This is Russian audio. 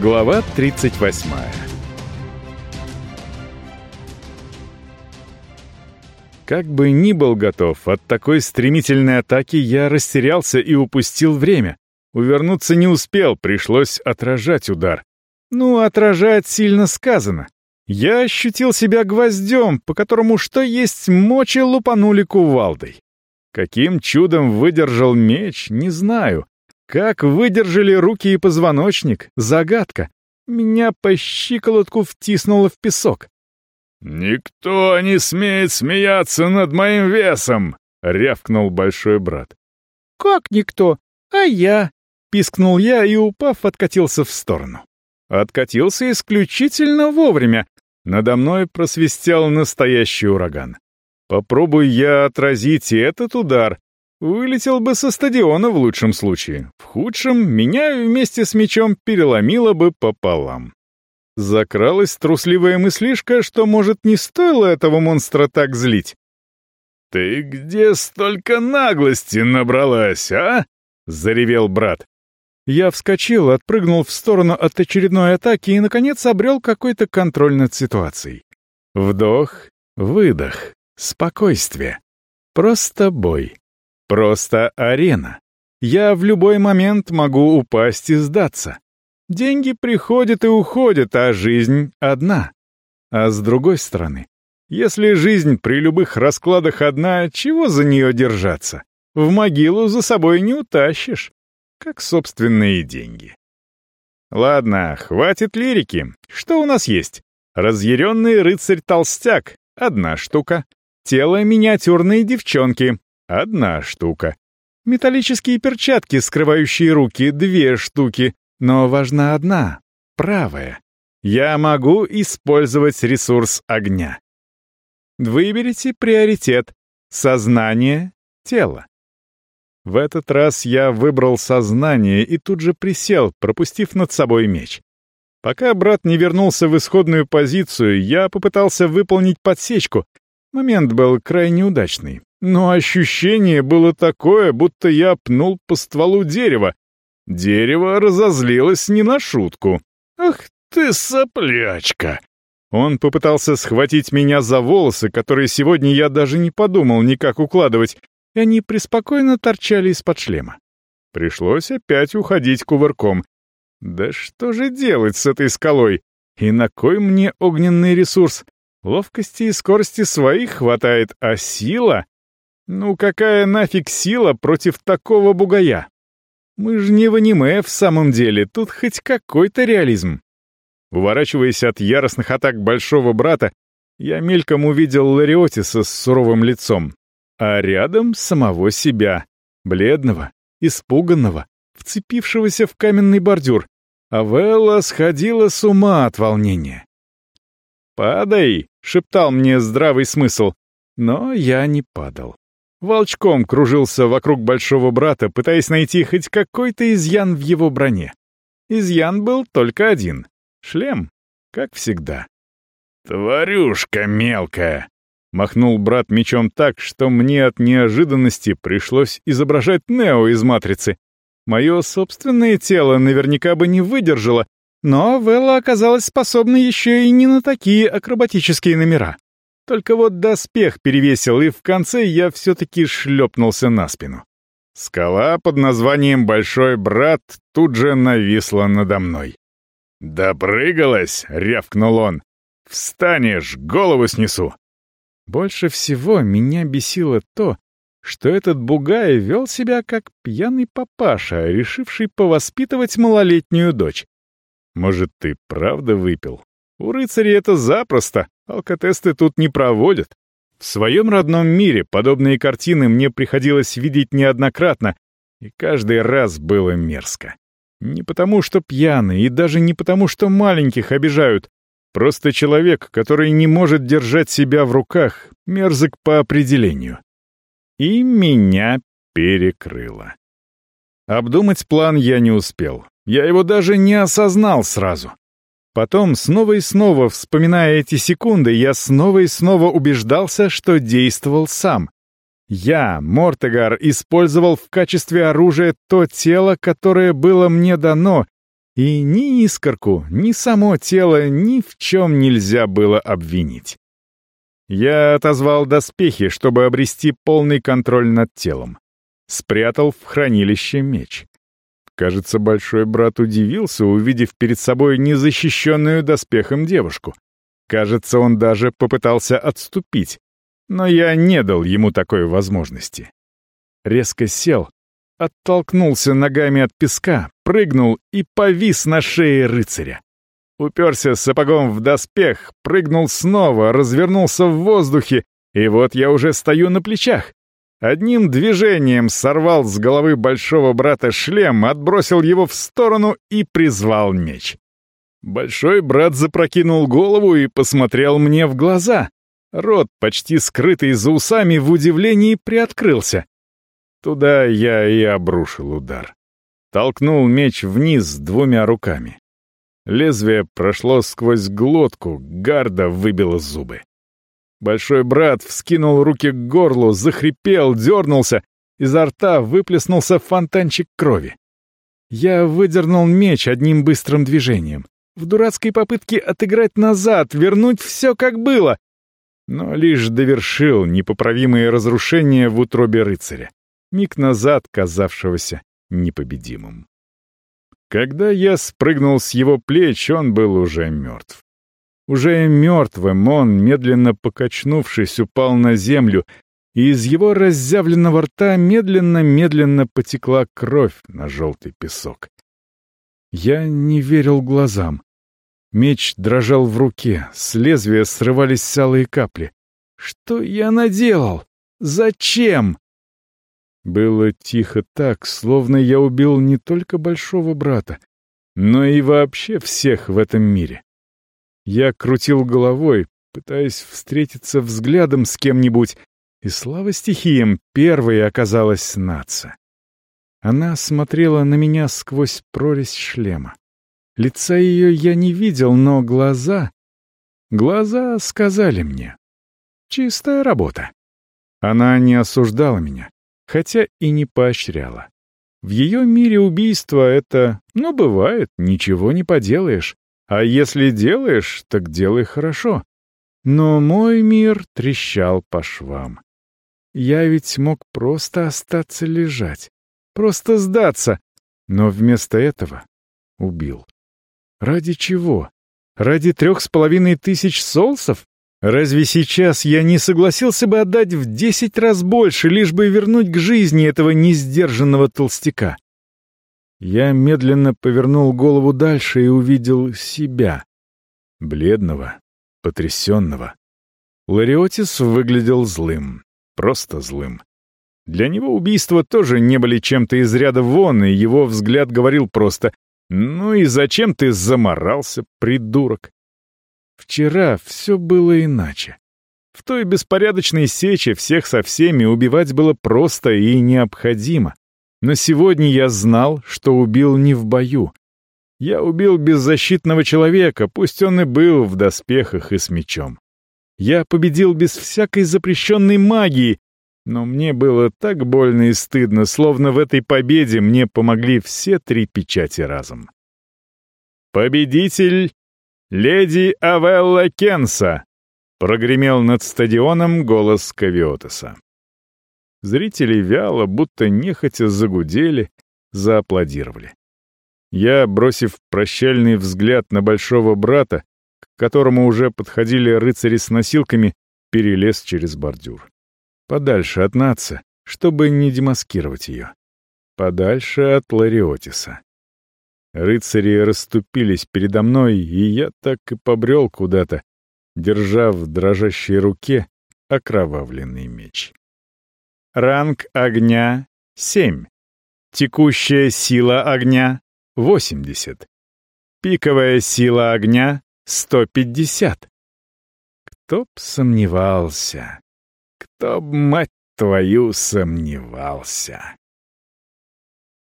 Глава 38 Как бы ни был готов, от такой стремительной атаки я растерялся и упустил время. Увернуться не успел, пришлось отражать удар. Ну, отражать сильно сказано. Я ощутил себя гвоздем, по которому что есть мочи лупанули кувалдой. Каким чудом выдержал меч, не знаю. Как выдержали руки и позвоночник — загадка. Меня по щиколотку втиснуло в песок. «Никто не смеет смеяться над моим весом!» — рявкнул большой брат. «Как никто? А я!» — пискнул я и, упав, откатился в сторону. Откатился исключительно вовремя. Надо мной просвистел настоящий ураган. Попробуй я отразить этот удар, Вылетел бы со стадиона в лучшем случае. В худшем меня вместе с мечом переломило бы пополам. Закралась трусливая мыслишка, что, может, не стоило этого монстра так злить. «Ты где столько наглости набралась, а?» — заревел брат. Я вскочил, отпрыгнул в сторону от очередной атаки и, наконец, обрел какой-то контроль над ситуацией. Вдох, выдох, спокойствие. Просто бой. Просто арена. Я в любой момент могу упасть и сдаться. Деньги приходят и уходят, а жизнь одна. А с другой стороны, если жизнь при любых раскладах одна, чего за нее держаться? В могилу за собой не утащишь, как собственные деньги. Ладно, хватит лирики. Что у нас есть? Разъяренный рыцарь-толстяк — одна штука. Тело миниатюрной девчонки Одна штука. Металлические перчатки, скрывающие руки, две штуки. Но важна одна, правая. Я могу использовать ресурс огня. Выберите приоритет — сознание, тело. В этот раз я выбрал сознание и тут же присел, пропустив над собой меч. Пока брат не вернулся в исходную позицию, я попытался выполнить подсечку. Момент был крайне удачный. Но ощущение было такое, будто я пнул по стволу дерева. Дерево разозлилось не на шутку. «Ах ты соплячка!» Он попытался схватить меня за волосы, которые сегодня я даже не подумал никак укладывать, и они преспокойно торчали из-под шлема. Пришлось опять уходить кувырком. Да что же делать с этой скалой? И на кой мне огненный ресурс? Ловкости и скорости своих хватает, а сила... Ну какая нафиг сила против такого бугая? Мы же не в аниме в самом деле, тут хоть какой-то реализм. Уворачиваясь от яростных атак большого брата, я мельком увидел Лариотиса с суровым лицом, а рядом самого себя, бледного, испуганного, вцепившегося в каменный бордюр, а Велла сходила с ума от волнения. «Падай!» — шептал мне здравый смысл, но я не падал. Волчком кружился вокруг большого брата, пытаясь найти хоть какой-то изъян в его броне. Изъян был только один — шлем, как всегда. «Тварюшка мелкая!» — махнул брат мечом так, что мне от неожиданности пришлось изображать Нео из «Матрицы». Мое собственное тело наверняка бы не выдержало, но Велла оказалась способна еще и не на такие акробатические номера. Только вот доспех перевесил, и в конце я все-таки шлепнулся на спину. Скала под названием «Большой брат» тут же нависла надо мной. «Допрыгалась!» — рявкнул он. «Встанешь, голову снесу!» Больше всего меня бесило то, что этот бугай вел себя как пьяный папаша, решивший повоспитывать малолетнюю дочь. Может, ты правда выпил? У рыцарей это запросто, алкотесты тут не проводят. В своем родном мире подобные картины мне приходилось видеть неоднократно, и каждый раз было мерзко. Не потому, что пьяные, и даже не потому, что маленьких обижают. Просто человек, который не может держать себя в руках, мерзок по определению. И меня перекрыло. Обдумать план я не успел. Я его даже не осознал сразу. Потом, снова и снова вспоминая эти секунды, я снова и снова убеждался, что действовал сам. Я, Мортегар, использовал в качестве оружия то тело, которое было мне дано, И ни искорку, ни само тело ни в чем нельзя было обвинить. Я отозвал доспехи, чтобы обрести полный контроль над телом. Спрятал в хранилище меч. Кажется, большой брат удивился, увидев перед собой незащищенную доспехом девушку. Кажется, он даже попытался отступить, но я не дал ему такой возможности. Резко сел, оттолкнулся ногами от песка, прыгнул и повис на шее рыцаря. Уперся сапогом в доспех, прыгнул снова, развернулся в воздухе, и вот я уже стою на плечах. Одним движением сорвал с головы большого брата шлем, отбросил его в сторону и призвал меч. Большой брат запрокинул голову и посмотрел мне в глаза. Рот, почти скрытый за усами, в удивлении приоткрылся. Туда я и обрушил удар. Толкнул меч вниз двумя руками. Лезвие прошло сквозь глотку, гарда выбило зубы. Большой брат вскинул руки к горлу, захрипел, дернулся, изо рта выплеснулся фонтанчик крови. Я выдернул меч одним быстрым движением, в дурацкой попытке отыграть назад, вернуть все как было, но лишь довершил непоправимые разрушения в утробе рыцаря, миг назад казавшегося непобедимым. Когда я спрыгнул с его плеч, он был уже мертв. Уже мертвым он, медленно покачнувшись, упал на землю, и из его разъявленного рта медленно-медленно потекла кровь на желтый песок. Я не верил глазам. Меч дрожал в руке, с лезвия срывались салые капли. Что я наделал? Зачем? Было тихо так, словно я убил не только большого брата, но и вообще всех в этом мире. Я крутил головой, пытаясь встретиться взглядом с кем-нибудь, и слава стихиям, первой оказалась Наца. Она смотрела на меня сквозь прорезь шлема. Лица ее я не видел, но глаза... Глаза сказали мне. Чистая работа. Она не осуждала меня хотя и не поощряла. В ее мире убийство — это, ну, бывает, ничего не поделаешь. А если делаешь, так делай хорошо. Но мой мир трещал по швам. Я ведь мог просто остаться лежать, просто сдаться, но вместо этого убил. Ради чего? Ради трех с половиной тысяч солсов? Разве сейчас я не согласился бы отдать в десять раз больше, лишь бы вернуть к жизни этого несдержанного толстяка? Я медленно повернул голову дальше и увидел себя. Бледного, потрясенного. Лариотис выглядел злым, просто злым. Для него убийства тоже не были чем-то из ряда вон, и его взгляд говорил просто «Ну и зачем ты заморался, придурок?» Вчера все было иначе. В той беспорядочной сече всех со всеми убивать было просто и необходимо. Но сегодня я знал, что убил не в бою. Я убил беззащитного человека, пусть он и был в доспехах и с мечом. Я победил без всякой запрещенной магии, но мне было так больно и стыдно, словно в этой победе мне помогли все три печати разом. Победитель «Леди Авелла Кенса!» — прогремел над стадионом голос Кавиотеса. Зрители вяло, будто нехотя загудели, зааплодировали. Я, бросив прощальный взгляд на большого брата, к которому уже подходили рыцари с носилками, перелез через бордюр. Подальше от Наца, чтобы не демаскировать ее. Подальше от Лариотиса. Рыцари расступились передо мной, и я так и побрел куда-то, держа в дрожащей руке окровавленный меч. Ранг огня — семь. Текущая сила огня — восемьдесят. Пиковая сила огня — сто пятьдесят. Кто б сомневался? Кто б, мать твою, сомневался?